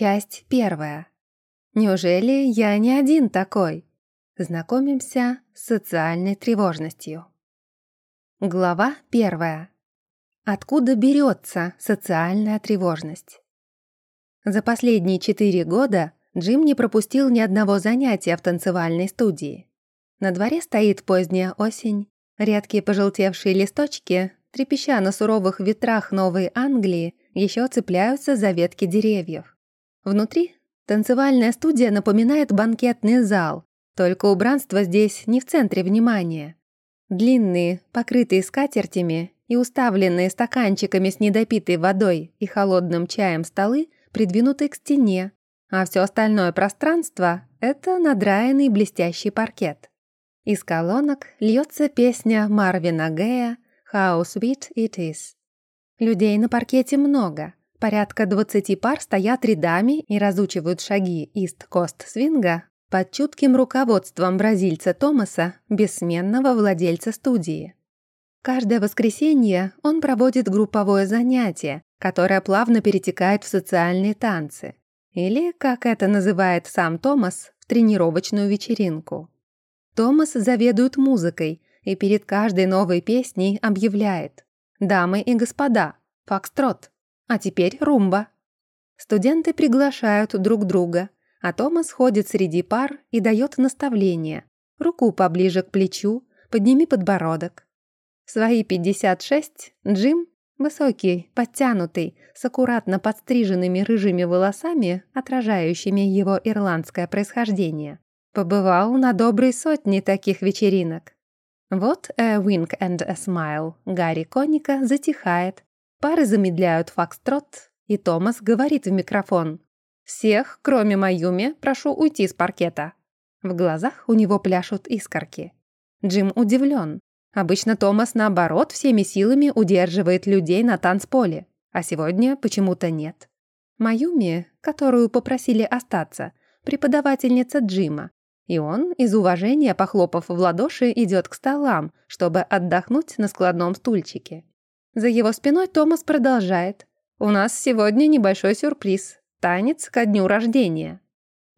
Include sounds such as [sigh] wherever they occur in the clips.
Часть первая. Неужели я не один такой? Знакомимся с социальной тревожностью. Глава первая. Откуда берется социальная тревожность? За последние четыре года Джим не пропустил ни одного занятия в танцевальной студии. На дворе стоит поздняя осень, редкие пожелтевшие листочки, трепеща на суровых ветрах Новой Англии, еще цепляются за ветки деревьев. Внутри танцевальная студия напоминает банкетный зал, только убранство здесь не в центре внимания. Длинные, покрытые скатертями и уставленные стаканчиками с недопитой водой и холодным чаем столы придвинуты к стене, а все остальное пространство — это надраенный блестящий паркет. Из колонок льется песня Марвина Гея «How sweet it is». Людей на паркете много. Порядка 20 пар стоят рядами и разучивают шаги ист-кост-свинга под чутким руководством бразильца Томаса, бессменного владельца студии. Каждое воскресенье он проводит групповое занятие, которое плавно перетекает в социальные танцы. Или, как это называет сам Томас, в тренировочную вечеринку. Томас заведует музыкой и перед каждой новой песней объявляет «Дамы и господа, фокстрот, а теперь румба». Студенты приглашают друг друга, а Томас ходит среди пар и дает наставления. Руку поближе к плечу, подними подбородок. В свои 56 Джим, высокий, подтянутый, с аккуратно подстриженными рыжими волосами, отражающими его ирландское происхождение, побывал на доброй сотне таких вечеринок. Вот «A wink and a smile» Гарри Коника затихает, пары замедляют фокстрот, и Томас говорит в микрофон «Всех, кроме Маюми, прошу уйти с паркета». В глазах у него пляшут искорки. Джим удивлен. Обычно Томас, наоборот, всеми силами удерживает людей на танцполе, а сегодня почему-то нет. Маюми, которую попросили остаться, преподавательница Джима, и он, из уважения похлопав в ладоши, идет к столам, чтобы отдохнуть на складном стульчике. За его спиной Томас продолжает. «У нас сегодня небольшой сюрприз. Танец ко дню рождения».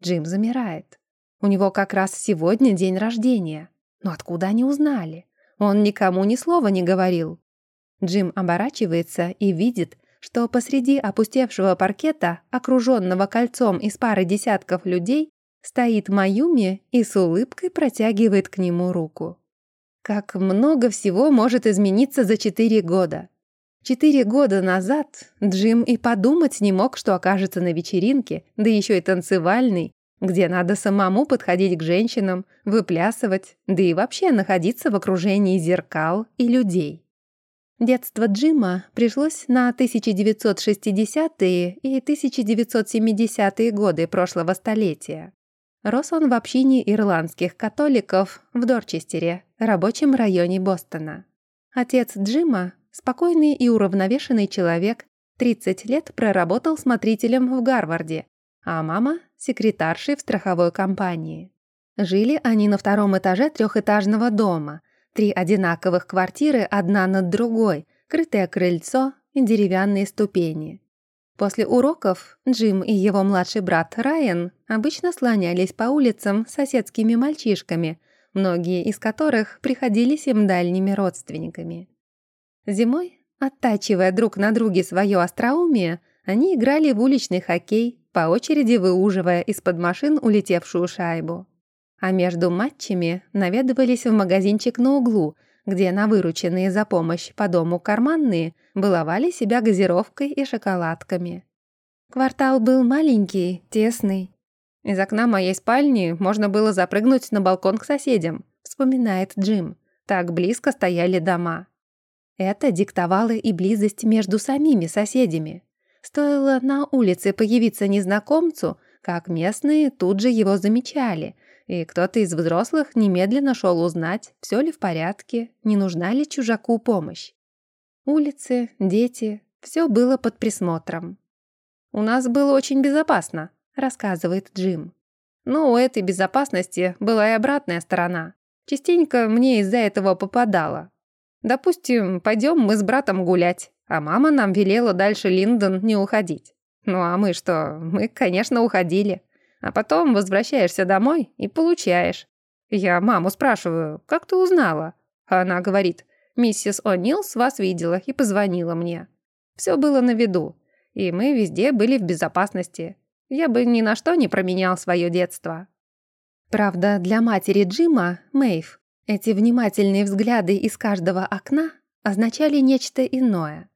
Джим замирает. У него как раз сегодня день рождения. Но откуда они узнали? Он никому ни слова не говорил. Джим оборачивается и видит, что посреди опустевшего паркета, окруженного кольцом из пары десятков людей, Стоит Маюми и с улыбкой протягивает к нему руку. Как много всего может измениться за четыре года. Четыре года назад Джим и подумать не мог, что окажется на вечеринке, да еще и танцевальной, где надо самому подходить к женщинам, выплясывать, да и вообще находиться в окружении зеркал и людей. Детство Джима пришлось на 1960-е и 1970-е годы прошлого столетия. Рос он в общине ирландских католиков в Дорчестере, рабочем районе Бостона. Отец Джима, спокойный и уравновешенный человек, 30 лет проработал смотрителем в Гарварде, а мама – секретаршей в страховой компании. Жили они на втором этаже трехэтажного дома, три одинаковых квартиры одна над другой, крытое крыльцо и деревянные ступени. После уроков Джим и его младший брат Райан обычно слонялись по улицам с соседскими мальчишками, многие из которых приходились им дальними родственниками. Зимой, оттачивая друг на друге свое остроумие, они играли в уличный хоккей, по очереди выуживая из-под машин улетевшую шайбу. А между матчами наведывались в магазинчик на углу, где на вырученные за помощь по дому карманные баловали себя газировкой и шоколадками. Квартал был маленький, тесный. Из окна моей спальни можно было запрыгнуть на балкон к соседям, вспоминает Джим. Так близко стояли дома. Это диктовало и близость между самими соседями. Стоило на улице появиться незнакомцу, как местные тут же его замечали, и кто-то из взрослых немедленно шел узнать, все ли в порядке, не нужна ли чужаку помощь. Улицы, дети, все было под присмотром. «У нас было очень безопасно», — рассказывает Джим. Но у этой безопасности была и обратная сторона. Частенько мне из-за этого попадало. Допустим, пойдем мы с братом гулять, а мама нам велела дальше Линдон не уходить. Ну а мы что? Мы, конечно, уходили. А потом возвращаешься домой и получаешь. Я маму спрашиваю, как ты узнала? А она говорит, миссис О'Нилс вас видела и позвонила мне. Все было на виду, и мы везде были в безопасности. Я бы ни на что не променял свое детство. Правда, для матери Джима, Мэйв, эти внимательные взгляды из каждого окна означали нечто иное.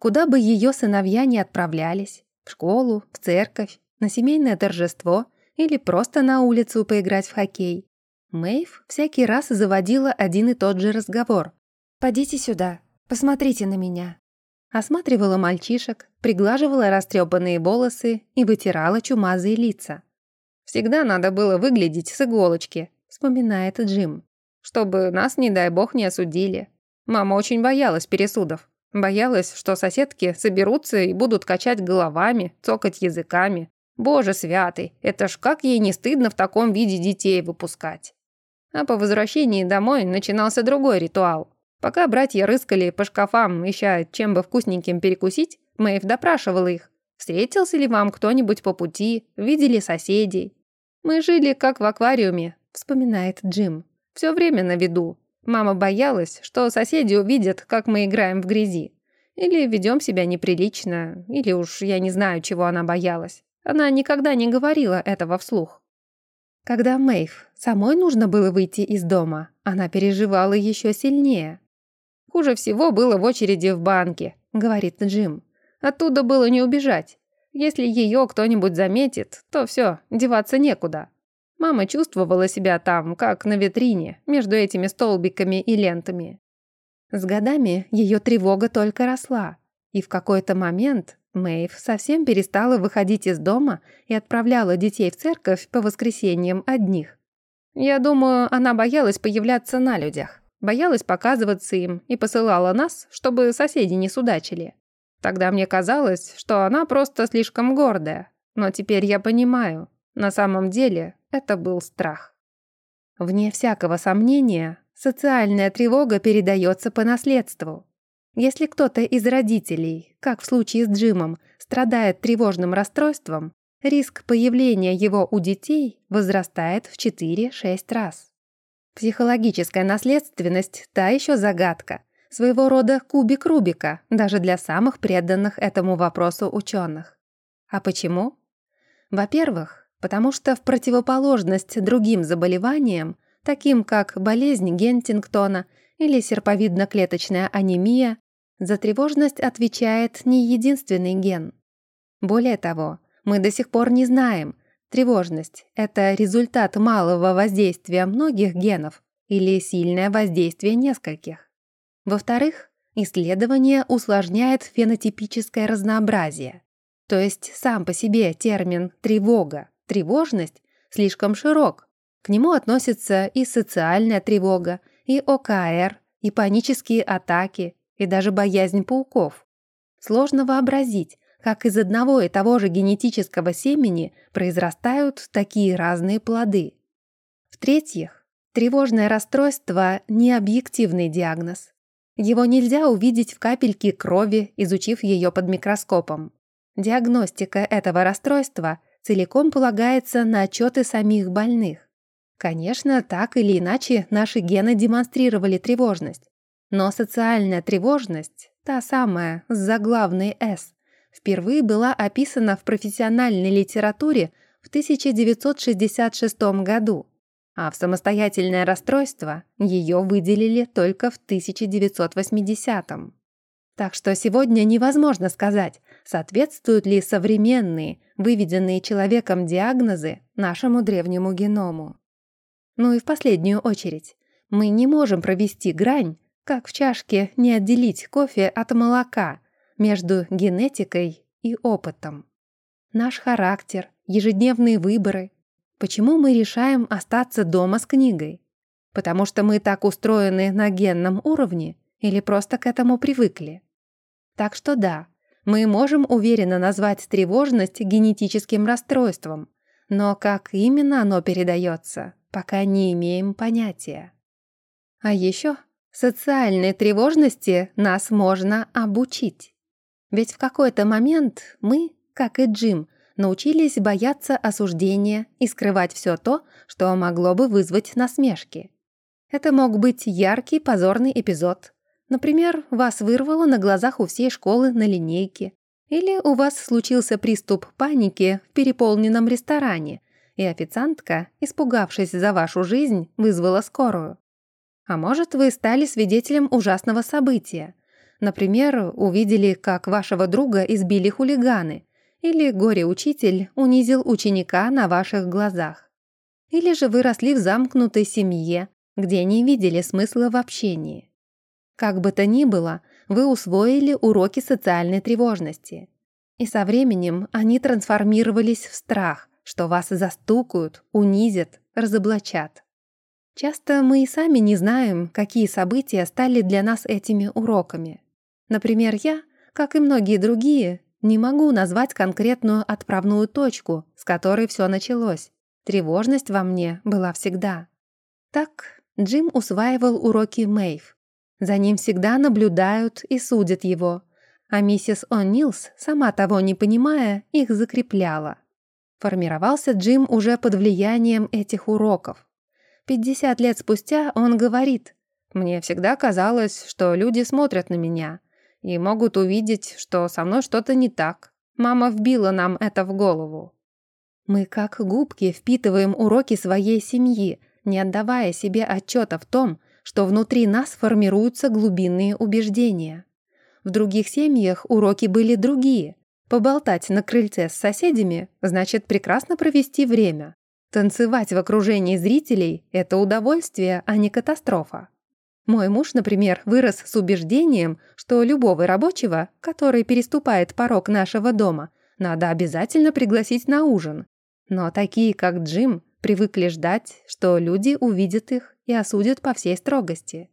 Куда бы ее сыновья не отправлялись, в школу, в церковь, на семейное торжество или просто на улицу поиграть в хоккей, Мэйв всякий раз заводила один и тот же разговор. «Подите сюда, посмотрите на меня». Осматривала мальчишек, приглаживала растрепанные волосы и вытирала чумазые лица. «Всегда надо было выглядеть с иголочки», — вспоминает Джим. «Чтобы нас, не дай бог, не осудили. Мама очень боялась пересудов. Боялась, что соседки соберутся и будут качать головами, цокать языками. Боже святый, это ж как ей не стыдно в таком виде детей выпускать. А по возвращении домой начинался другой ритуал. Пока братья рыскали по шкафам, ища чем бы вкусненьким перекусить, Мэйв допрашивала их. Встретился ли вам кто-нибудь по пути, видели соседей? Мы жили как в аквариуме, вспоминает Джим. Все время на виду. Мама боялась, что соседи увидят, как мы играем в грязи. Или ведем себя неприлично, или уж я не знаю, чего она боялась. Она никогда не говорила этого вслух. Когда Мэйв самой нужно было выйти из дома, она переживала еще сильнее. «Хуже всего было в очереди в банке», — говорит Джим. «Оттуда было не убежать. Если ее кто-нибудь заметит, то все, деваться некуда. Мама чувствовала себя там, как на витрине, между этими столбиками и лентами. С годами ее тревога только росла, и в какой-то момент Мэйв совсем перестала выходить из дома и отправляла детей в церковь по воскресеньям одних. Я думаю, она боялась появляться на людях, боялась показываться им и посылала нас, чтобы соседи не судачили. Тогда мне казалось, что она просто слишком гордая, но теперь я понимаю, на самом деле это был страх. Вне всякого сомнения, социальная тревога передается по наследству. Если кто-то из родителей, как в случае с Джимом, страдает тревожным расстройством, риск появления его у детей возрастает в 4-6 раз. Психологическая наследственность – та еще загадка, своего рода кубик Рубика, даже для самых преданных этому вопросу ученых. А почему? Во-первых, потому что в противоположность другим заболеваниям, таким как болезнь Гентингтона или серповидно-клеточная анемия, за тревожность отвечает не единственный ген. Более того, мы до сих пор не знаем, тревожность – это результат малого воздействия многих генов или сильное воздействие нескольких. Во-вторых, исследование усложняет фенотипическое разнообразие. То есть сам по себе термин «тревога» Тревожность слишком широк. К нему относятся и социальная тревога, и ОКР, и панические атаки, и даже боязнь пауков. Сложно вообразить, как из одного и того же генетического семени произрастают такие разные плоды. В-третьих, тревожное расстройство – не объективный диагноз. Его нельзя увидеть в капельке крови, изучив ее под микроскопом. Диагностика этого расстройства целиком полагается на отчеты самих больных. Конечно, так или иначе наши гены демонстрировали тревожность. Но социальная тревожность, та самая с заглавной «С», впервые была описана в профессиональной литературе в 1966 году, а в самостоятельное расстройство ее выделили только в 1980. Так что сегодня невозможно сказать, соответствуют ли современные, выведенные человеком диагнозы нашему древнему геному. Ну и в последнюю очередь, мы не можем провести грань, как в чашке не отделить кофе от молока между генетикой и опытом. Наш характер, ежедневные выборы. Почему мы решаем остаться дома с книгой? Потому что мы так устроены на генном уровне или просто к этому привыкли? Так что да, мы можем уверенно назвать тревожность генетическим расстройством, но как именно оно передается, пока не имеем понятия. А еще социальной тревожности нас можно обучить. Ведь в какой-то момент мы, как и Джим, научились бояться осуждения и скрывать все то, что могло бы вызвать насмешки. Это мог быть яркий позорный эпизод. Например, вас вырвало на глазах у всей школы на линейке. Или у вас случился приступ паники в переполненном ресторане, и официантка, испугавшись за вашу жизнь, вызвала скорую. А может, вы стали свидетелем ужасного события. Например, увидели, как вашего друга избили хулиганы, или горе-учитель унизил ученика на ваших глазах. Или же вы росли в замкнутой семье, где не видели смысла в общении. Как бы то ни было, вы усвоили уроки социальной тревожности. И со временем они трансформировались в страх, что вас застукают, унизят, разоблачат. Часто мы и сами не знаем, какие события стали для нас этими уроками. Например, я, как и многие другие, не могу назвать конкретную отправную точку, с которой все началось. Тревожность во мне была всегда. Так Джим усваивал уроки Мэйв. За ним всегда наблюдают и судят его, а миссис О'Нилс, сама того не понимая, их закрепляла. Формировался Джим уже под влиянием этих уроков. 50 лет спустя он говорит, «Мне всегда казалось, что люди смотрят на меня и могут увидеть, что со мной что-то не так. Мама вбила нам это в голову». Мы как губки впитываем уроки своей семьи, не отдавая себе отчета в том, что внутри нас формируются глубинные убеждения. В других семьях уроки были другие, Поболтать на крыльце с соседями значит прекрасно провести время. Танцевать в окружении зрителей – это удовольствие, а не катастрофа. Мой муж, например, вырос с убеждением, что любого рабочего, который переступает порог нашего дома, надо обязательно пригласить на ужин. Но такие, как Джим, привыкли ждать, что люди увидят их и осудят по всей строгости.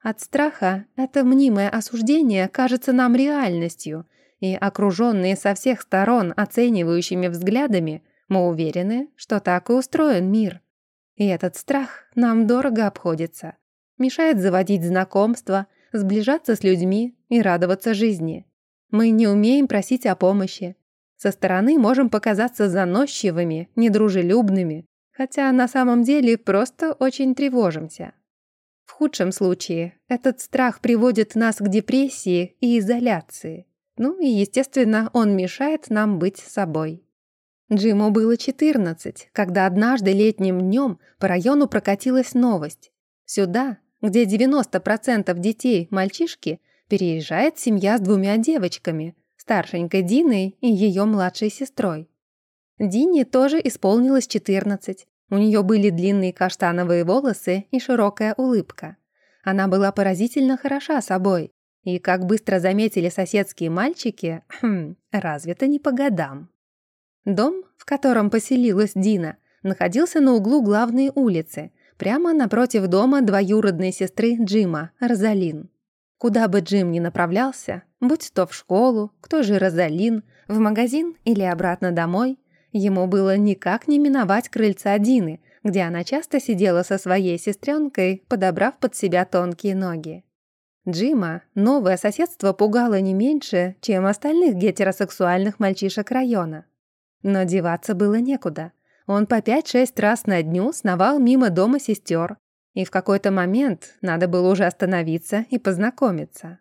От страха это мнимое осуждение кажется нам реальностью – и окруженные со всех сторон оценивающими взглядами, мы уверены, что так и устроен мир. И этот страх нам дорого обходится. Мешает заводить знакомства, сближаться с людьми и радоваться жизни. Мы не умеем просить о помощи. Со стороны можем показаться заносчивыми, недружелюбными, хотя на самом деле просто очень тревожимся. В худшем случае этот страх приводит нас к депрессии и изоляции. Ну и, естественно, он мешает нам быть собой. Джиму было 14, когда однажды летним днем по району прокатилась новость. Сюда, где 90% детей – мальчишки, переезжает семья с двумя девочками, старшенькой Диной и ее младшей сестрой. Дине тоже исполнилось 14. У нее были длинные каштановые волосы и широкая улыбка. Она была поразительно хороша собой, и, как быстро заметили соседские мальчики, [clears throat] хм, развито не по годам. Дом, в котором поселилась Дина, находился на углу главной улицы, прямо напротив дома двоюродной сестры Джима, Розалин. Куда бы Джим ни направлялся, будь то в школу, кто же Розалин, в магазин или обратно домой, ему было никак не миновать крыльца Дины, где она часто сидела со своей сестренкой, подобрав под себя тонкие ноги. Джима новое соседство пугало не меньше, чем остальных гетеросексуальных мальчишек района. Но деваться было некуда. Он по пять-шесть раз на дню сновал мимо дома сестер, и в какой-то момент надо было уже остановиться и познакомиться.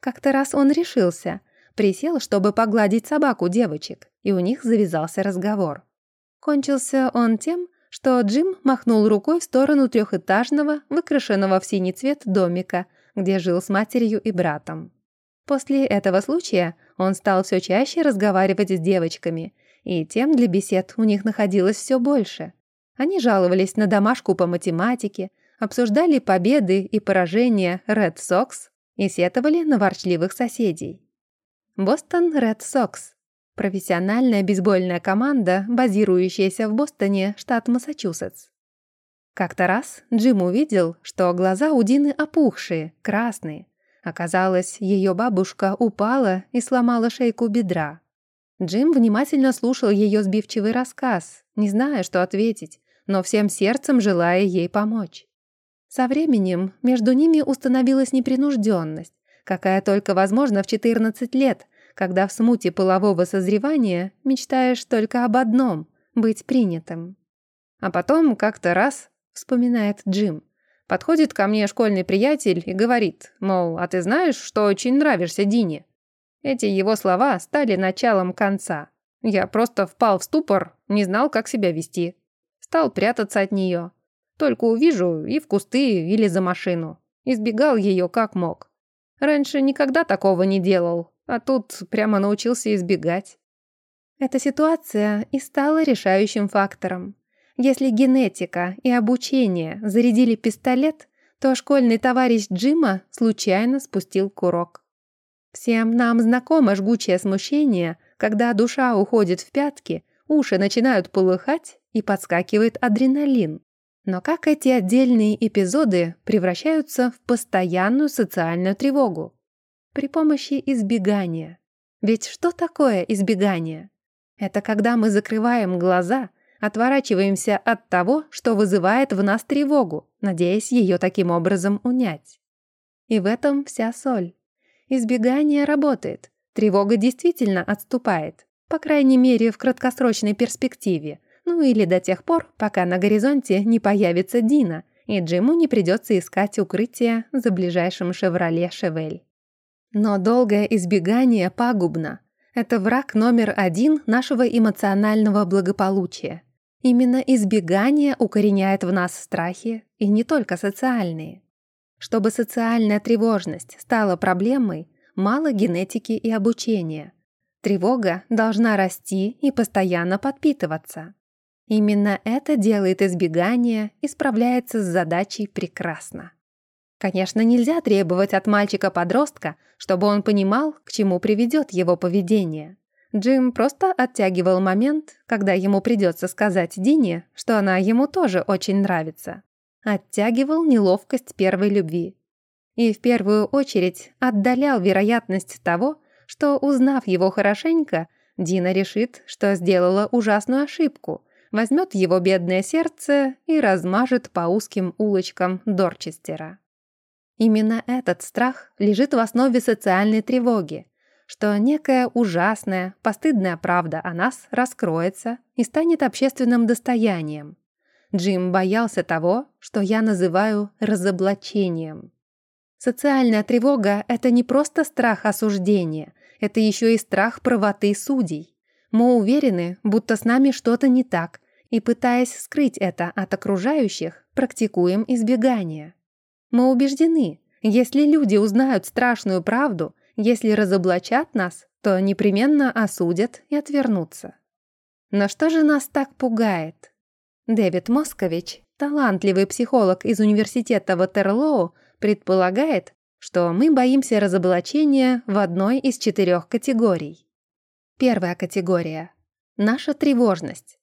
Как-то раз он решился, присел, чтобы погладить собаку девочек, и у них завязался разговор. Кончился он тем, что Джим махнул рукой в сторону трехэтажного, выкрашенного в синий цвет домика, где жил с матерью и братом. После этого случая он стал все чаще разговаривать с девочками, и тем для бесед у них находилось все больше. Они жаловались на домашку по математике, обсуждали победы и поражения Red Sox и сетовали на ворчливых соседей. Бостон Red Sox – профессиональная бейсбольная команда, базирующаяся в Бостоне, штат Массачусетс. Как-то раз Джим увидел, что глаза у Дины опухшие, красные. Оказалось, ее бабушка упала и сломала шейку бедра. Джим внимательно слушал ее сбивчивый рассказ, не зная, что ответить, но всем сердцем желая ей помочь. Со временем между ними установилась непринужденность, какая только возможна в 14 лет, когда в смуте полового созревания мечтаешь только об одном — быть принятым. А потом как-то раз, вспоминает Джим, подходит ко мне школьный приятель и говорит, мол, а ты знаешь, что очень нравишься Дине? Эти его слова стали началом конца. Я просто впал в ступор, не знал, как себя вести. Стал прятаться от нее. Только увижу и в кусты или за машину. Избегал ее как мог. Раньше никогда такого не делал, а тут прямо научился избегать. Эта ситуация и стала решающим фактором. Если генетика и обучение зарядили пистолет, то школьный товарищ Джима случайно спустил курок. Всем нам знакомо жгучее смущение, когда душа уходит в пятки, уши начинают полыхать и подскакивает адреналин. Но как эти отдельные эпизоды превращаются в постоянную социальную тревогу? При помощи избегания. Ведь что такое избегание? Это когда мы закрываем глаза, отворачиваемся от того, что вызывает в нас тревогу, надеясь ее таким образом унять. И в этом вся соль. Избегание работает. Тревога действительно отступает, по крайней мере в краткосрочной перспективе, ну или до тех пор, пока на горизонте не появится Дина, и Джиму не придется искать укрытие за ближайшим «Шевроле Шевель». Но долгое избегание пагубно. Это враг номер один нашего эмоционального благополучия. Именно избегание укореняет в нас страхи, и не только социальные. Чтобы социальная тревожность стала проблемой, мало генетики и обучения. Тревога должна расти и постоянно подпитываться. Именно это делает избегание и справляется с задачей прекрасно. Конечно, нельзя требовать от мальчика-подростка, чтобы он понимал, к чему приведет его поведение. Джим просто оттягивал момент, когда ему придется сказать Дине, что она ему тоже очень нравится. Оттягивал неловкость первой любви. И в первую очередь отдалял вероятность того, что, узнав его хорошенько, Дина решит, что сделала ужасную ошибку, возьмет его бедное сердце и размажет по узким улочкам Дорчестера. Именно этот страх лежит в основе социальной тревоги, что некая ужасная, постыдная правда о нас раскроется и станет общественным достоянием. Джим боялся того, что я называю разоблачением. Социальная тревога – это не просто страх осуждения, это еще и страх правоты судей. Мы уверены, будто с нами что-то не так, и, пытаясь скрыть это от окружающих, практикуем избегание. Мы убеждены, если люди узнают страшную правду, если разоблачат нас, то непременно осудят и отвернутся. Но что же нас так пугает? Дэвид Москович, талантливый психолог из университета Ватерлоу, предполагает, что мы боимся разоблачения в одной из четырех категорий. Первая категория – наша тревожность.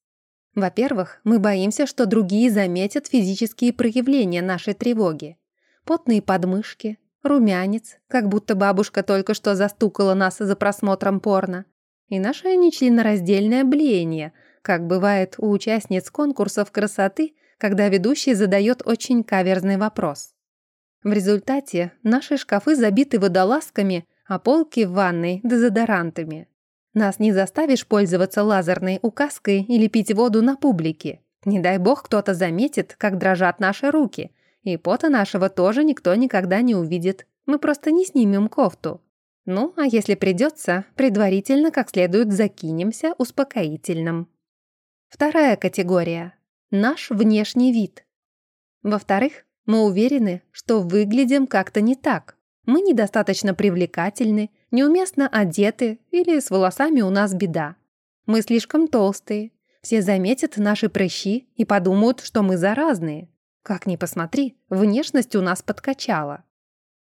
Во-первых, мы боимся, что другие заметят физические проявления нашей тревоги. Потные подмышки, румянец, как будто бабушка только что застукала нас за просмотром порно, и наше нечленораздельное блеяние, как бывает у участниц конкурсов красоты, когда ведущий задает очень каверзный вопрос. В результате наши шкафы забиты водолазками, а полки в ванной – дезодорантами. Нас не заставишь пользоваться лазерной указкой или пить воду на публике. Не дай бог кто-то заметит, как дрожат наши руки. И пота нашего тоже никто никогда не увидит. Мы просто не снимем кофту. Ну, а если придется, предварительно как следует закинемся успокоительным. Вторая категория. Наш внешний вид. Во-вторых, мы уверены, что выглядим как-то не так. Мы недостаточно привлекательны, неуместно одеты или с волосами у нас беда. Мы слишком толстые. Все заметят наши прыщи и подумают, что мы заразные. Как ни посмотри, внешность у нас подкачала.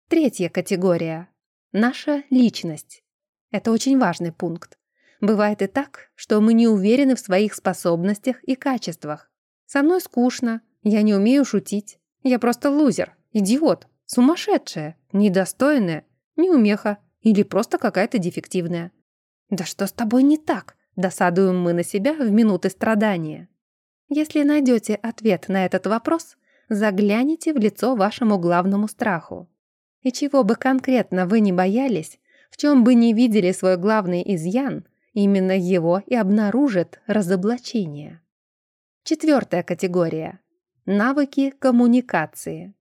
Третья категория. Наша личность. Это очень важный пункт. Бывает и так, что мы не уверены в своих способностях и качествах. Со мной скучно, я не умею шутить. Я просто лузер, идиот, сумасшедшая, недостойная, неумеха или просто какая-то дефективная. Да что с тобой не так? Досадуем мы на себя в минуты страдания. Если найдете ответ на этот вопрос, загляните в лицо вашему главному страху. И чего бы конкретно вы не боялись, В чем бы ни видели свой главный изъян, именно его и обнаружит разоблачение. Четвертая категория. Навыки коммуникации.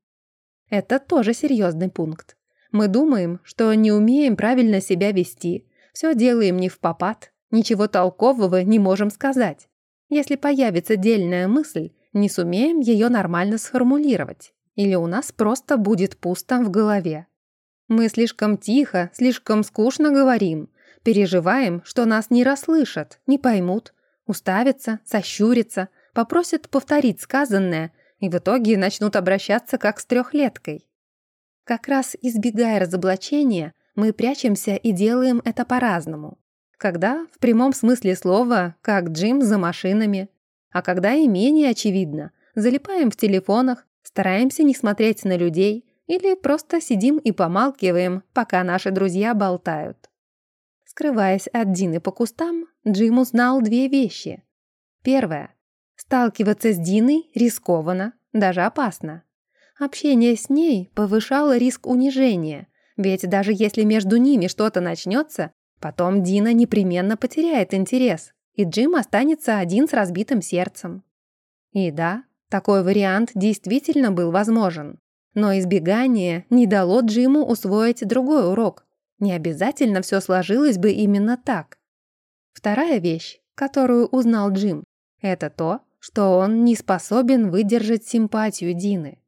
Это тоже серьезный пункт. Мы думаем, что не умеем правильно себя вести, все делаем не в попад, ничего толкового не можем сказать. Если появится дельная мысль, не сумеем ее нормально сформулировать. Или у нас просто будет пусто в голове. Мы слишком тихо, слишком скучно говорим, переживаем, что нас не расслышат, не поймут, уставятся, сощурятся, попросят повторить сказанное и в итоге начнут обращаться как с трехлеткой. Как раз избегая разоблачения, мы прячемся и делаем это по-разному. Когда, в прямом смысле слова, как Джим за машинами, а когда и менее очевидно, залипаем в телефонах, стараемся не смотреть на людей или просто сидим и помалкиваем, пока наши друзья болтают. Скрываясь от Дины по кустам, Джим узнал две вещи. Первое. Сталкиваться с Диной рискованно, даже опасно. Общение с ней повышало риск унижения, ведь даже если между ними что-то начнется, потом Дина непременно потеряет интерес, и Джим останется один с разбитым сердцем. И да, такой вариант действительно был возможен. Но избегание не дало Джиму усвоить другой урок. Не обязательно все сложилось бы именно так. Вторая вещь, которую узнал Джим, это то, что он не способен выдержать симпатию Дины.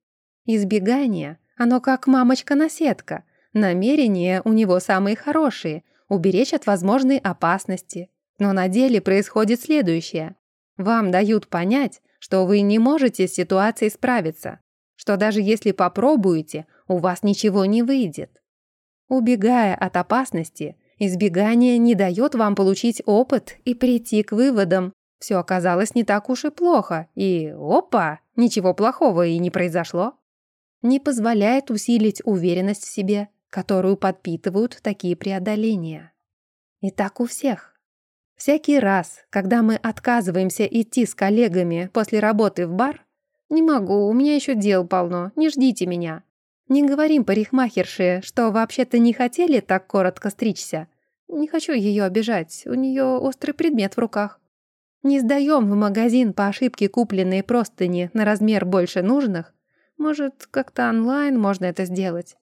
Избегание, оно как мамочка-наседка. Намерения у него самые хорошие – уберечь от возможной опасности. Но на деле происходит следующее. Вам дают понять, что вы не можете с ситуацией справиться, что даже если попробуете, у вас ничего не выйдет. Убегая от опасности, избегание не дает вам получить опыт и прийти к выводам, все оказалось не так уж и плохо, и опа, ничего плохого и не произошло. Не позволяет усилить уверенность в себе, которую подпитывают такие преодоления. И так у всех. Всякий раз, когда мы отказываемся идти с коллегами после работы в бар, «Не могу, у меня еще дел полно, не ждите меня». Не говорим парикмахерше, что вообще-то не хотели так коротко стричься. Не хочу ее обижать, у нее острый предмет в руках. Не сдаем в магазин по ошибке купленные простыни на размер больше нужных. Может, как-то онлайн можно это сделать.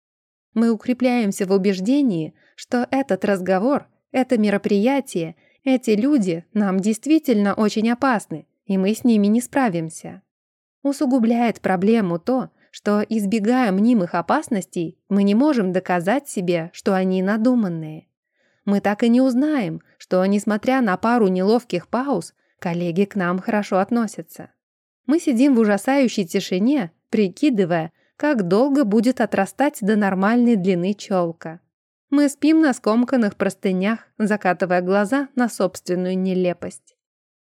Мы укрепляемся в убеждении, что этот разговор, это мероприятие, эти люди нам действительно очень опасны, и мы с ними не справимся. Усугубляет проблему то, что, избегая мнимых опасностей, мы не можем доказать себе, что они надуманные. Мы так и не узнаем, что, несмотря на пару неловких пауз, Коллеги к нам хорошо относятся. Мы сидим в ужасающей тишине, прикидывая, как долго будет отрастать до нормальной длины челка. Мы спим на скомканных простынях, закатывая глаза на собственную нелепость.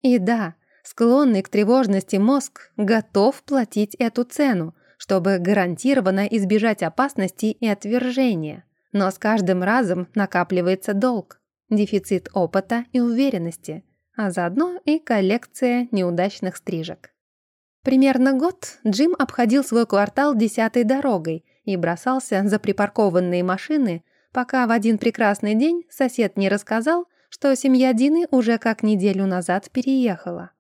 И да, склонный к тревожности мозг готов платить эту цену, чтобы гарантированно избежать опасности и отвержения. Но с каждым разом накапливается долг, дефицит опыта и уверенности – а заодно и коллекция неудачных стрижек. Примерно год Джим обходил свой квартал десятой дорогой и бросался за припаркованные машины, пока в один прекрасный день сосед не рассказал, что семья Дины уже как неделю назад переехала.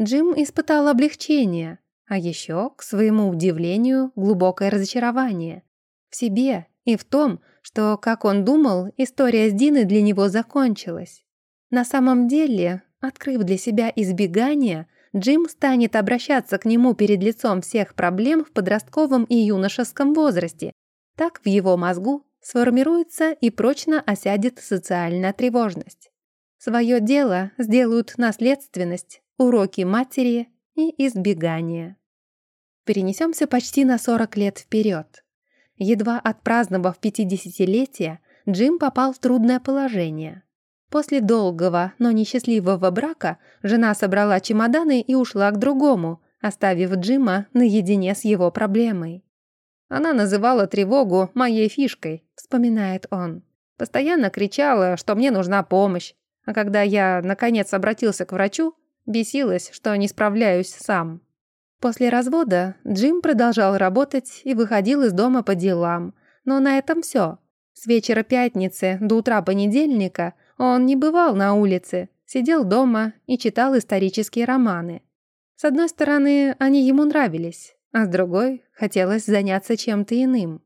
Джим испытал облегчение, а еще, к своему удивлению, глубокое разочарование. В себе и в том, что, как он думал, история с Диной для него закончилась. На самом деле Открыв для себя избегание, Джим станет обращаться к нему перед лицом всех проблем в подростковом и юношеском возрасте. Так в его мозгу сформируется и прочно осядет социальная тревожность. Свое дело сделают наследственность, уроки матери и избегание. Перенесемся почти на 40 лет вперед. Едва отпраздновав 50-летие, Джим попал в трудное положение. После долгого, но несчастливого брака жена собрала чемоданы и ушла к другому, оставив Джима наедине с его проблемой. Она называла тревогу моей фишкой, вспоминает он. Постоянно кричала, что мне нужна помощь, а когда я, наконец, обратился к врачу, бесилась, что не справляюсь сам. После развода Джим продолжал работать и выходил из дома по делам, но на этом все. С вечера пятницы до утра понедельника он не бывал на улице, сидел дома и читал исторические романы. С одной стороны, они ему нравились, а с другой хотелось заняться чем-то иным.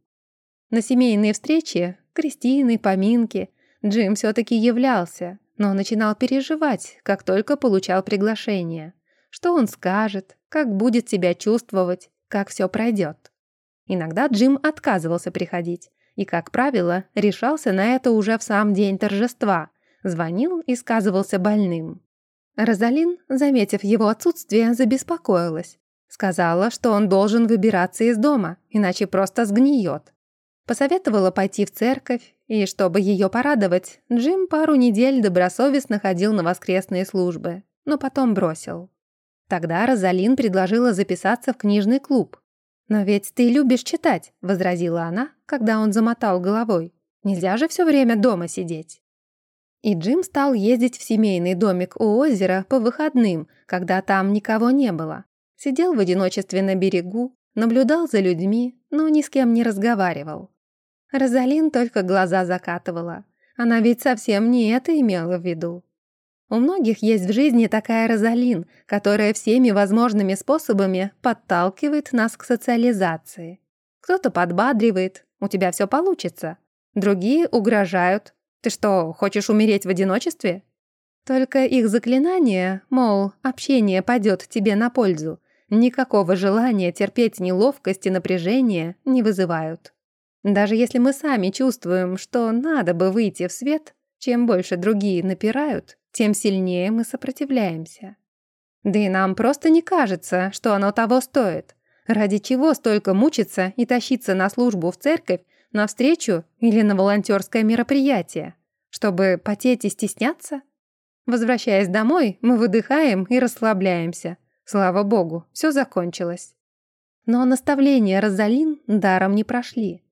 На семейные встречи, крестины, поминки Джим все-таки являлся, но начинал переживать, как только получал приглашение. Что он скажет, как будет себя чувствовать, как все пройдет. Иногда Джим отказывался приходить и, как правило, решался на это уже в сам день торжества, звонил и сказывался больным. Розалин, заметив его отсутствие, забеспокоилась. Сказала, что он должен выбираться из дома, иначе просто сгниет. Посоветовала пойти в церковь, и чтобы ее порадовать, Джим пару недель добросовестно ходил на воскресные службы, но потом бросил. Тогда Розалин предложила записаться в книжный клуб. «Но ведь ты любишь читать», — возразила она, когда он замотал головой. «Нельзя же все время дома сидеть». И Джим стал ездить в семейный домик у озера по выходным, когда там никого не было. Сидел в одиночестве на берегу, наблюдал за людьми, но ни с кем не разговаривал. Розалин только глаза закатывала. Она ведь совсем не это имела в виду. У многих есть в жизни такая Розалин, которая всеми возможными способами подталкивает нас к социализации. Кто-то подбадривает, у тебя все получится. Другие угрожают. Ты что, хочешь умереть в одиночестве? Только их заклинание, мол, общение пойдет тебе на пользу, никакого желания терпеть неловкость и напряжение не вызывают. Даже если мы сами чувствуем, что надо бы выйти в свет, чем больше другие напирают, тем сильнее мы сопротивляемся. Да и нам просто не кажется, что оно того стоит. Ради чего столько мучиться и тащиться на службу в церковь, на встречу или на волонтерское мероприятие? Чтобы потеть и стесняться? Возвращаясь домой, мы выдыхаем и расслабляемся. Слава богу, все закончилось. Но наставления Розалин даром не прошли.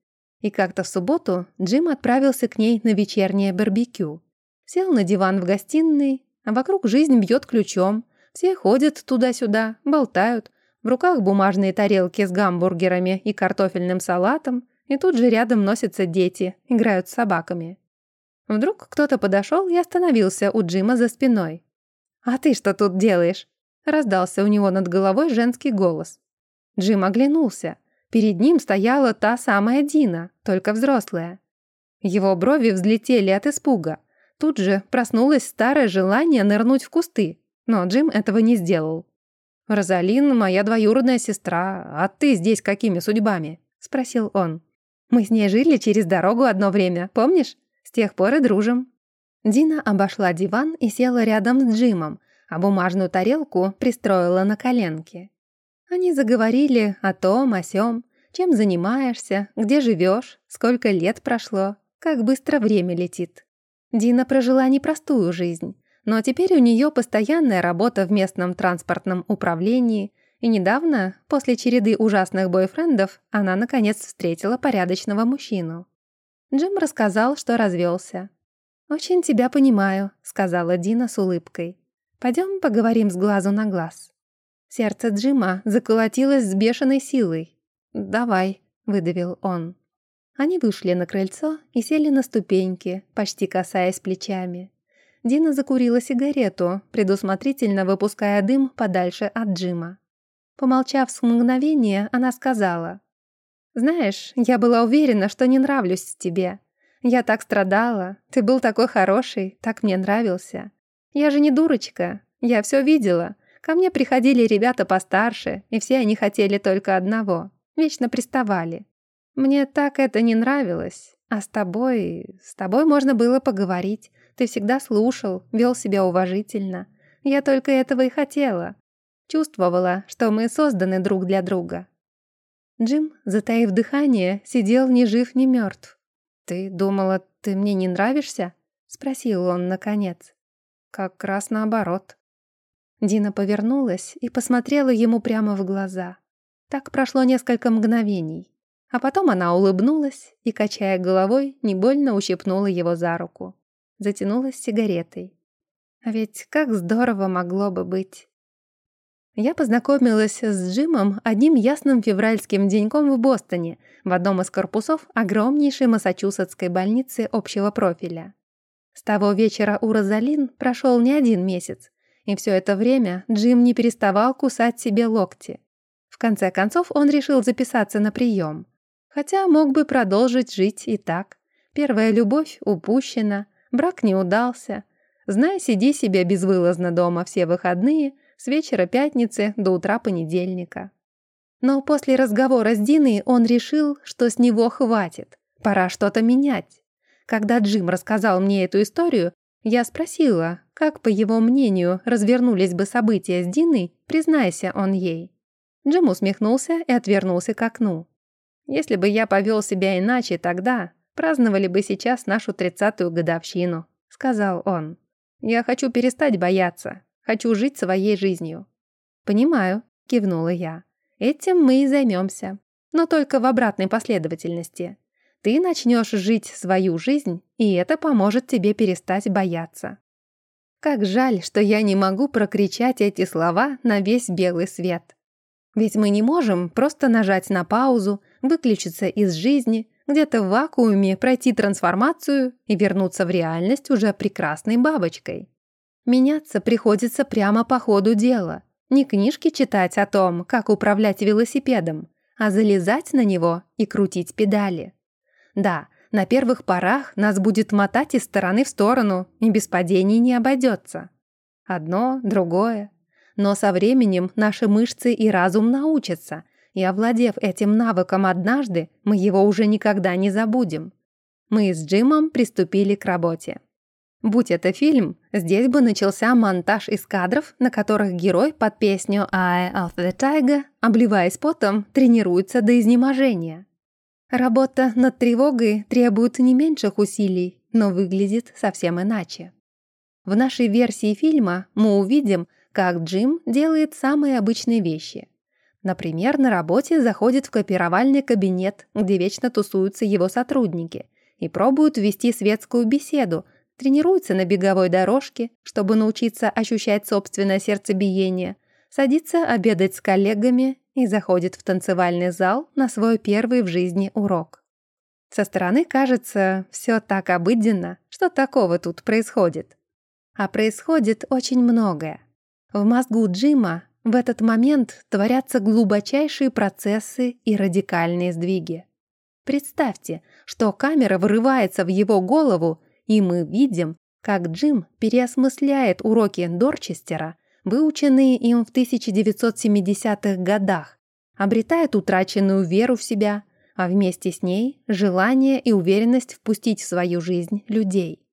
И как-то в субботу Джим отправился к ней на вечернее барбекю. Сел на диван в гостиной, а вокруг жизнь бьет ключом. Все ходят туда-сюда, болтают. В руках бумажные тарелки с гамбургерами и картофельным салатом, и тут же рядом носятся дети, играют с собаками. Вдруг кто-то подошел и остановился у Джима за спиной. «А ты что тут делаешь?» Раздался у него над головой женский голос. Джим оглянулся. Перед ним стояла та самая Дина, только взрослая. Его брови взлетели от испуга. Тут же проснулось старое желание нырнуть в кусты, но Джим этого не сделал. «Розалин — моя двоюродная сестра, а ты здесь какими судьбами?» — спросил он. «Мы с ней жили через дорогу одно время, помнишь? С тех пор и дружим». Дина обошла диван и села рядом с Джимом, а бумажную тарелку пристроила на коленке. Они заговорили о том, о сём, чем занимаешься, где живешь, сколько лет прошло, как быстро время летит. Дина прожила непростую жизнь, но теперь у нее постоянная работа в местном транспортном управлении, и недавно, после череды ужасных бойфрендов, она наконец встретила порядочного мужчину. Джим рассказал, что развелся. «Очень тебя понимаю», — сказала Дина с улыбкой. «Пойдем поговорим с глазу на глаз». Сердце Джима заколотилось с бешеной силой. «Давай», — выдавил он. Они вышли на крыльцо и сели на ступеньки, почти касаясь плечами. Дина закурила сигарету, предусмотрительно выпуская дым подальше от Джима. Помолчав с мгновения, она сказала. «Знаешь, я была уверена, что не нравлюсь тебе. Я так страдала, ты был такой хороший, так мне нравился. Я же не дурочка, я все видела, Ко мне приходили ребята постарше, и все они хотели только одного. Вечно приставали. Мне так это не нравилось. А с тобой... С тобой можно было поговорить. Ты всегда слушал, вел себя уважительно. Я только этого и хотела. Чувствовала, что мы созданы друг для друга. Джим, затаив дыхание, сидел ни жив, ни мертв. «Ты думала, ты мне не нравишься?» — спросил он наконец. «Как раз наоборот. Дина повернулась и посмотрела ему прямо в глаза. Так прошло несколько мгновений. А потом она улыбнулась и, качая головой, не больно ущипнула его за руку. Затянулась сигаретой. А ведь как здорово могло бы быть. Я познакомилась с Джимом одним ясным февральским деньком в Бостоне, в одном из корпусов огромнейшей массачусетской больницы общего профиля. С того вечера у Розалин прошел не один месяц, и все это время Джим не переставал кусать себе локти. В конце концов он решил записаться на прием. Хотя мог бы продолжить жить и так. Первая любовь упущена, брак не удался. Знай, сиди себе безвылазно дома все выходные – с вечера пятницы до утра понедельника. Но после разговора с Диной он решил, что с него хватит, пора что-то менять. Когда Джим рассказал мне эту историю, я спросила, как, по его мнению, развернулись бы события с Диной, признайся он ей. Джим усмехнулся и отвернулся к окну. «Если бы я повел себя иначе тогда, праздновали бы сейчас нашу тридцатую годовщину», — сказал он. «Я хочу перестать бояться, Хочу жить своей жизнью». «Понимаю», — кивнула я. «Этим мы и займемся. Но только в обратной последовательности. Ты начнешь жить свою жизнь, и это поможет тебе перестать бояться». Как жаль, что я не могу прокричать эти слова на весь белый свет. Ведь мы не можем просто нажать на паузу, выключиться из жизни, где-то в вакууме пройти трансформацию и вернуться в реальность уже прекрасной бабочкой. Меняться приходится прямо по ходу дела. Не книжки читать о том, как управлять велосипедом, а залезать на него и крутить педали. Да, на первых порах нас будет мотать из стороны в сторону, и без падений не обойдется. Одно, другое. Но со временем наши мышцы и разум научатся, и, овладев этим навыком однажды, мы его уже никогда не забудем. Мы с Джимом приступили к работе. Будь это фильм, здесь бы начался монтаж из кадров, на которых герой под песню «Eye of the Tiger», обливаясь потом, тренируется до изнеможения. Работа над тревогой требует не меньших усилий, но выглядит совсем иначе. В нашей версии фильма мы увидим, как Джим делает самые обычные вещи. Например, на работе заходит в копировальный кабинет, где вечно тусуются его сотрудники, и пробуют вести светскую беседу – тренируется на беговой дорожке, чтобы научиться ощущать собственное сердцебиение, садится обедать с коллегами и заходит в танцевальный зал на свой первый в жизни урок. Со стороны кажется все так обыденно, что такого тут происходит. А происходит очень многое. В мозгу Джима в этот момент творятся глубочайшие процессы и радикальные сдвиги. Представьте, что камера врывается в его голову и мы видим, как Джим переосмысляет уроки Дорчестера, выученные им в 1970-х годах, обретает утраченную веру в себя, а вместе с ней желание и уверенность впустить в свою жизнь людей.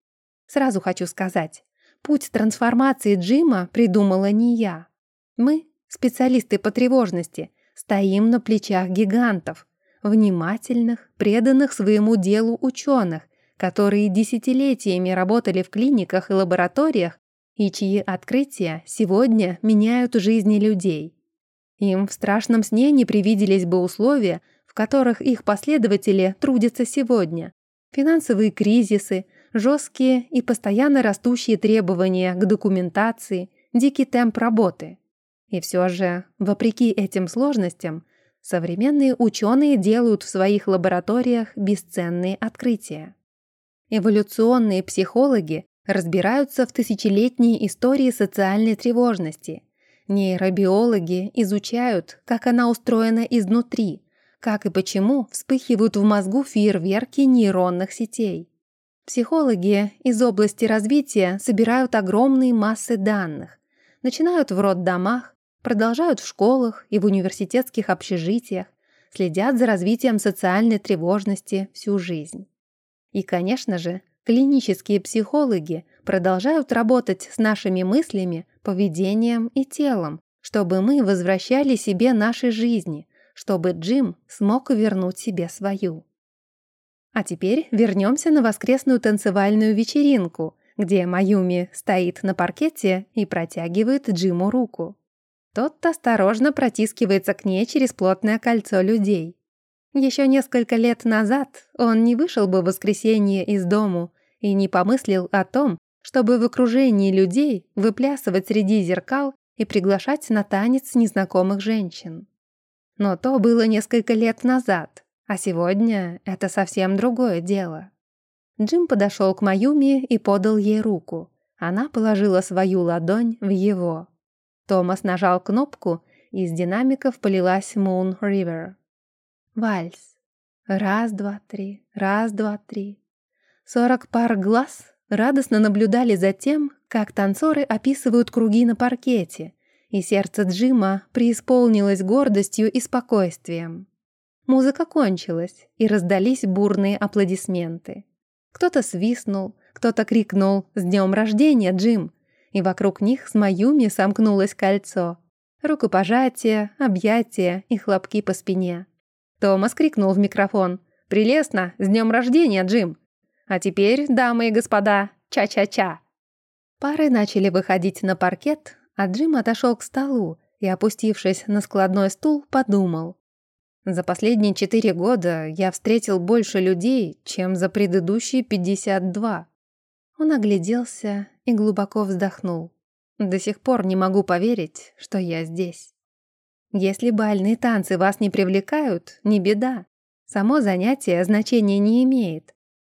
Сразу хочу сказать, путь трансформации Джима придумала не я. Мы, специалисты по тревожности, стоим на плечах гигантов, внимательных, преданных своему делу ученых, которые десятилетиями работали в клиниках и лабораториях и чьи открытия сегодня меняют жизни людей. Им в страшном сне не привиделись бы условия, в которых их последователи трудятся сегодня. Финансовые кризисы, жесткие и постоянно растущие требования к документации, дикий темп работы. И все же, вопреки этим сложностям, современные ученые делают в своих лабораториях бесценные открытия. Эволюционные психологи разбираются в тысячелетней истории социальной тревожности. Нейробиологи изучают, как она устроена изнутри, как и почему вспыхивают в мозгу фейерверки нейронных сетей. Психологи из области развития собирают огромные массы данных, начинают в роддомах, продолжают в школах и в университетских общежитиях, следят за развитием социальной тревожности всю жизнь. И, конечно же, клинические психологи продолжают работать с нашими мыслями, поведением и телом, чтобы мы возвращали себе наши жизни, чтобы Джим смог вернуть себе свою. А теперь вернемся на воскресную танцевальную вечеринку, где Маюми стоит на паркете и протягивает Джиму руку. Тот осторожно протискивается к ней через плотное кольцо людей. Еще несколько лет назад он не вышел бы в воскресенье из дому и не помыслил о том, чтобы в окружении людей выплясывать среди зеркал и приглашать на танец незнакомых женщин. Но то было несколько лет назад, а сегодня это совсем другое дело. Джим подошел к Маюми и подал ей руку. Она положила свою ладонь в его. Томас нажал кнопку, и из динамиков полилась Moon River. Вальс. Раз, два, три, раз, два, три. Сорок пар глаз радостно наблюдали за тем, как танцоры описывают круги на паркете, и сердце Джима преисполнилось гордостью и спокойствием. Музыка кончилась, и раздались бурные аплодисменты. Кто-то свистнул, кто-то крикнул «С днем рождения, Джим!» И вокруг них с Маюми сомкнулось кольцо. Рукопожатие, объятия и хлопки по спине. Томас крикнул в микрофон «Прелестно! С днем рождения, Джим!» А теперь, дамы и господа, ча-ча-ча. Пары начали выходить на паркет, а Джим отошел к столу и, опустившись на складной стул, подумал. За последние четыре года я встретил больше людей, чем за предыдущие пятьдесят два. Он огляделся и глубоко вздохнул. До сих пор не могу поверить, что я здесь. Если бальные танцы вас не привлекают, не беда. Само занятие значения не имеет.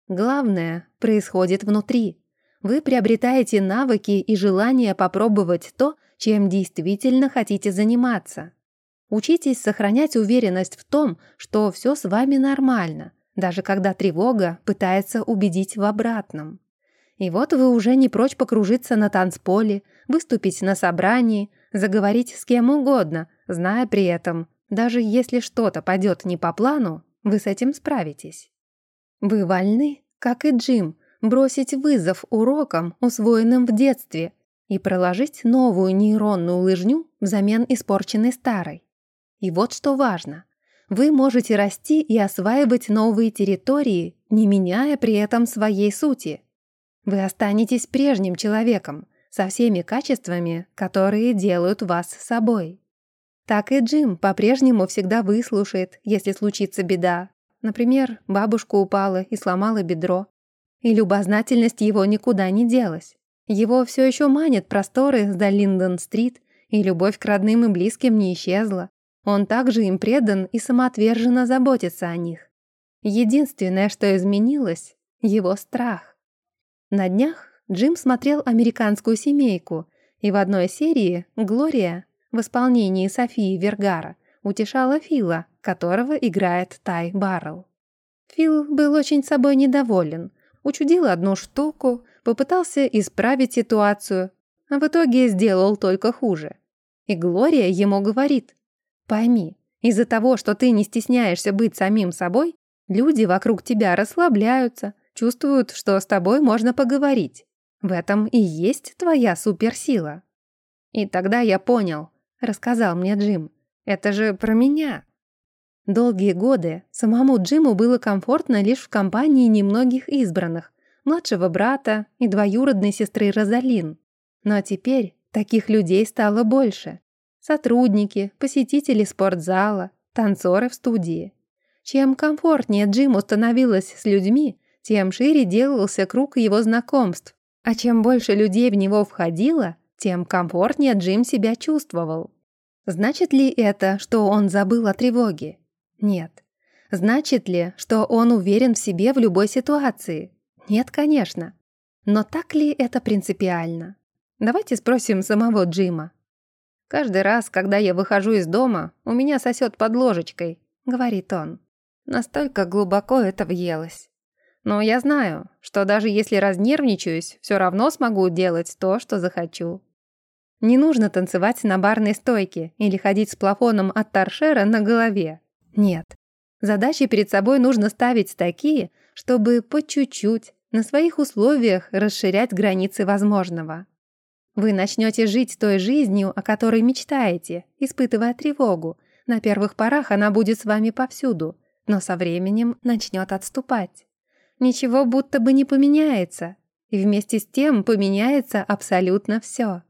Главное происходит внутри. Вы приобретаете навыки и желание попробовать то, чем действительно хотите заниматься. Учитесь сохранять уверенность в том, что все с вами нормально, даже когда тревога пытается убедить в обратном. И вот вы уже не прочь покружиться на танцполе, выступить на собрании, заговорить с кем угодно, зная при этом, даже если что-то пойдет не по плану, вы с этим справитесь. Вы вольны, как и Джим, бросить вызов урокам, усвоенным в детстве, и проложить новую нейронную лыжню взамен испорченной старой. И вот что важно. Вы можете расти и осваивать новые территории, не меняя при этом своей сути. Вы останетесь прежним человеком, со всеми качествами, которые делают вас собой. Так и Джим по-прежнему всегда выслушает, если случится беда, Например, бабушка упала и сломала бедро. И любознательность его никуда не делась. Его все еще манят просторы за Линдон-стрит, и любовь к родным и близким не исчезла. Он также им предан и самоотверженно заботится о них. Единственное, что изменилось — его страх. На днях Джим смотрел «Американскую семейку», и в одной серии Глория в исполнении Софии Вергара утешала Фила, которого играет Тай Баррелл. Фил был очень собой недоволен, учудил одну штуку, попытался исправить ситуацию, а в итоге сделал только хуже. И Глория ему говорит, «Пойми, из-за того, что ты не стесняешься быть самим собой, люди вокруг тебя расслабляются, чувствуют, что с тобой можно поговорить. В этом и есть твоя суперсила». И тогда я понял, рассказал мне Джим, это же про меня. Долгие годы самому Джиму было комфортно лишь в компании немногих избранных, младшего брата и двоюродной сестры Розалин. Но теперь таких людей стало больше. Сотрудники, посетители спортзала, танцоры в студии. Чем комфортнее Джиму становилось с людьми, тем шире делался круг его знакомств, а чем больше людей в него входило, тем комфортнее Джим себя чувствовал. Значит ли это, что он забыл о тревоге? Нет. Значит ли, что он уверен в себе в любой ситуации? Нет, конечно. Но так ли это принципиально? Давайте спросим самого Джима. «Каждый раз, когда я выхожу из дома, у меня сосет под ложечкой», — говорит он. Настолько глубоко это въелось. Но я знаю, что даже если разнервничаюсь, все равно смогу делать то, что захочу. Не нужно танцевать на барной стойке или ходить с плафоном от торшера на голове. Нет. Задачи перед собой нужно ставить такие, чтобы по чуть-чуть, на своих условиях расширять границы возможного. Вы начнете жить той жизнью, о которой мечтаете, испытывая тревогу. На первых порах она будет с вами повсюду, но со временем начнет отступать. Ничего будто бы не поменяется, и вместе с тем поменяется абсолютно все.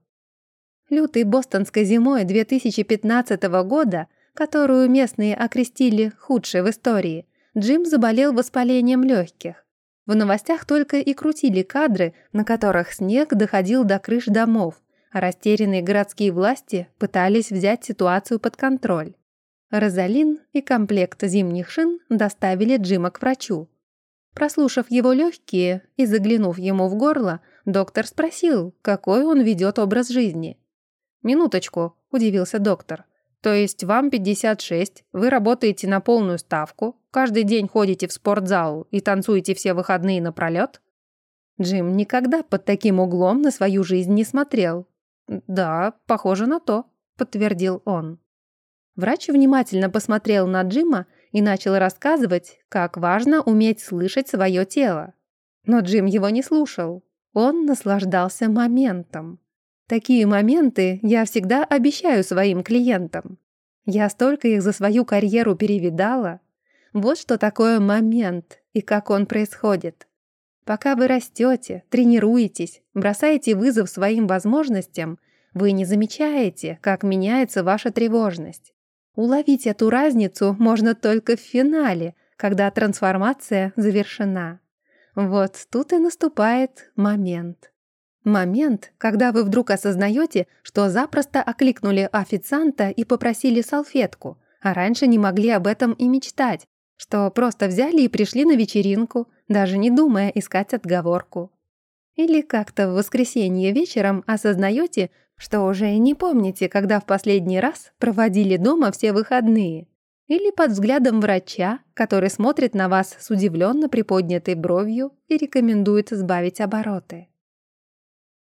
Лютой бостонской зимой 2015 года которую местные окрестили худшей в истории, Джим заболел воспалением легких. В новостях только и крутили кадры, на которых снег доходил до крыш домов, Растерянные городские власти пытались взять ситуацию под контроль. Розалин и комплект зимних шин доставили Джима к врачу. Прослушав его легкие и заглянув ему в горло, доктор спросил, какой он ведет образ жизни. «Минуточку», – удивился доктор. «То есть вам 56, вы работаете на полную ставку, каждый день ходите в спортзал и танцуете все выходные напролет?» Джим никогда под таким углом на свою жизнь не смотрел. «Да, похоже на то», – подтвердил он. Врач внимательно посмотрел на Джима и начал рассказывать, как важно уметь слышать свое тело. Но Джим его не слушал. Он наслаждался моментом. Такие моменты я всегда обещаю своим клиентам. Я столько их за свою карьеру перевидала. Вот что такое момент и как он происходит. Пока вы растете, тренируетесь, бросаете вызов своим возможностям, вы не замечаете, как меняется ваша тревожность. Уловить эту разницу можно только в финале, когда трансформация завершена. Вот тут и наступает момент. Момент, когда вы вдруг осознаете, что запросто окликнули официанта и попросили салфетку, а раньше не могли об этом и мечтать, что просто взяли и пришли на вечеринку, даже не думая искать отговорку. Или как-то в воскресенье вечером осознаете, что уже и не помните, когда в последний раз проводили дома все выходные. Или под взглядом врача, который смотрит на вас с удивленно приподнятой бровью и рекомендует сбавить обороты.